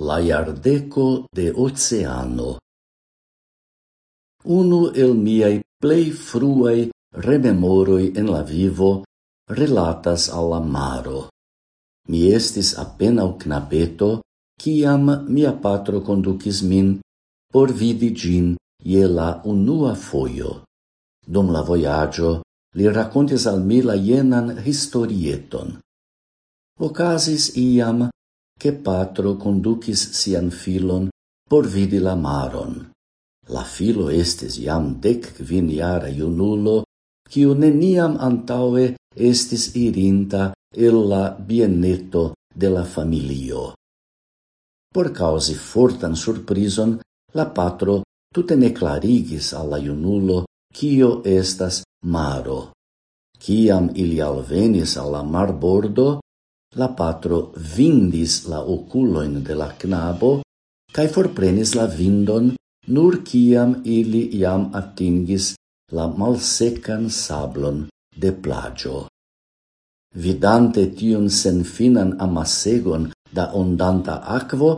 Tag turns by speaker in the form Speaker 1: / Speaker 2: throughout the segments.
Speaker 1: La iardeco de oceano. Unu el miei plei fruei rememoroi en la vivo relatas alla maro. Mi estis apenao knabeto, ciam mia patro conducis min por vidi gin ie la unua foio. Dom la voyaggio, li racontis al mi la jenan historieton. Ocasis iam che patro conducis sian filon por vidi la maron. La filo estis iam dec quiniara iunulo, quiu neniam antaue estis irinta el la bieneto de la familio. Por causi fortan surprison, la patro tute ne clarigis alla iunulo quio estas maro. Ciam ili alvenis alla marbordo, La patro vindis la oculoin de la knabo cae forprenis la vindon nur ciam ili iam atingis la malsecan sablon de plagio. Vidante tiun senfinan amasegon da ondanta aquo,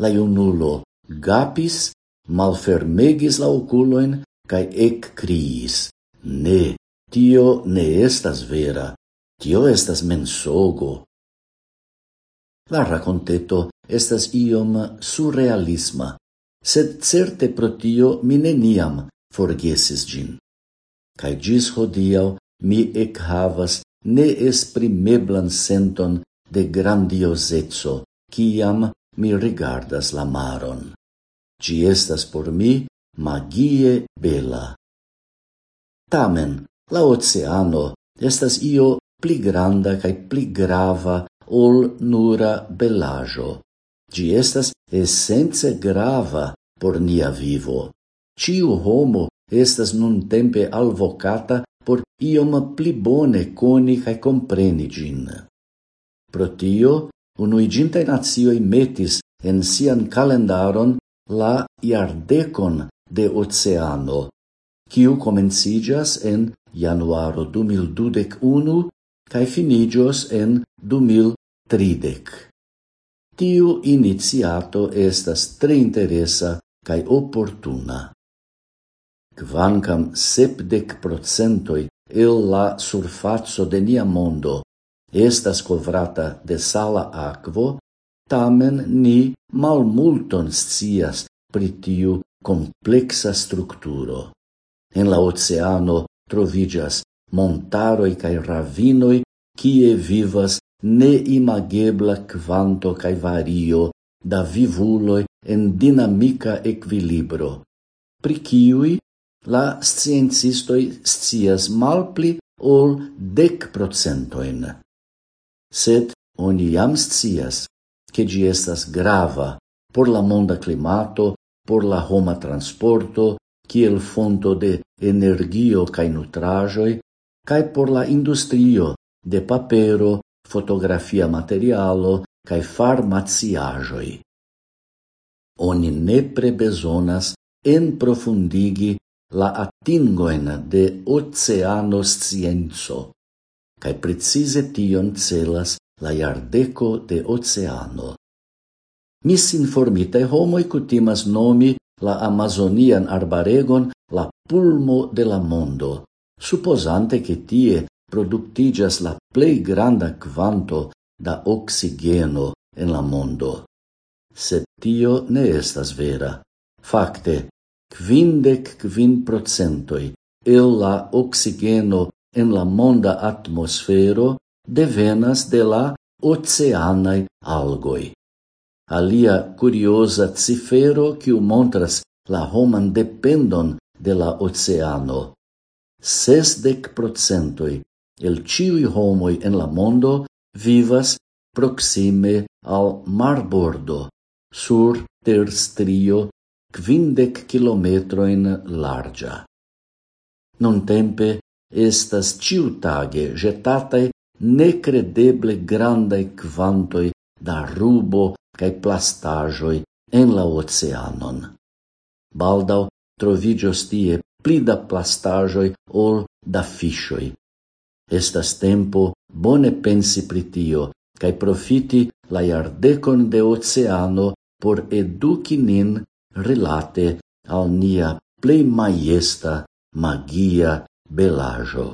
Speaker 1: la iunulo gapis, malfermegis la oculoin cae ec criis. Ne, tio ne estas vera, tio estas mensogo. La raconteto estas iom surrealisma, sed certe pro tio mi neniam forgesis gin. Kaj gis hodiau mi ekhavas neesprimeblan senton de grandiozeco, kiam mi rigardas la maron. Ĝi estas por mi magie bela. Tamen, la oceano estas io pli granda kaj pli grava ol nura bellajo. Gi estas essence grava por nia vivo. Ciu homo estas nun tempe alvocata por iom pli bone coni cae compreni gin. Pro tio, unuigintai nazioi metis en sian calendaron la iardecon de oceano, quiu comencigas en januaro 2021 cae finigios en 2022 tridec. Tiu iniciato estas tre interesa cae oportuna. Kvankam sepdec procentoi el la surfaco de nia mondo estas covrata de sala aquo, tamen ni malmulton scias pri tiu kompleksa strukturo. En la oceano trovigas montaroi cae ravinoi kie vivas neimagebla quanto cae vario da vivuloi en dinamica equilibro, pri ciui la sciencistoi scias malpli ol dec procentoin. Sed oni jam scias, che gi estas grava por la monda climato, por la homa transporto, kiel fonto de energio cae nutrajoi, cae por la industrio de papero, fotografia materialo cae farmaciajoi. Oni nepre en profundigi la atingoin de oceano scienzo, cae precise tion celas la jardeco de oceano. Misinformitae homoi cutimas nomi la Amazonian arbaregon la pulmo de la mondo, supposante che tie productigas la plei granda quanto da oxigeno en la mondo. Sed tio ne estas vera. Fakte, quindec quin procentoi el la oxigeno en la monda atmosfero devenas de la oceanae algoi. Alia curiosa cifero quiu montras la homan dependon de la oceano. Sesdec procentoi el ciui homoi en la mondo vivas proxime al marbordo, sur terstrio quindec kilometroin larga. Non tempe estas ciutage getatae necredeble grandai quantoi da rubo cae plastajoi en la oceanon. Baldau trovigios tie plida plastajoi ol da fishoi, Estas tempo bone pensi pri tio kaj profiti la jardekon de oceano por eduki nin rilate al nia plej majesta magia belajo.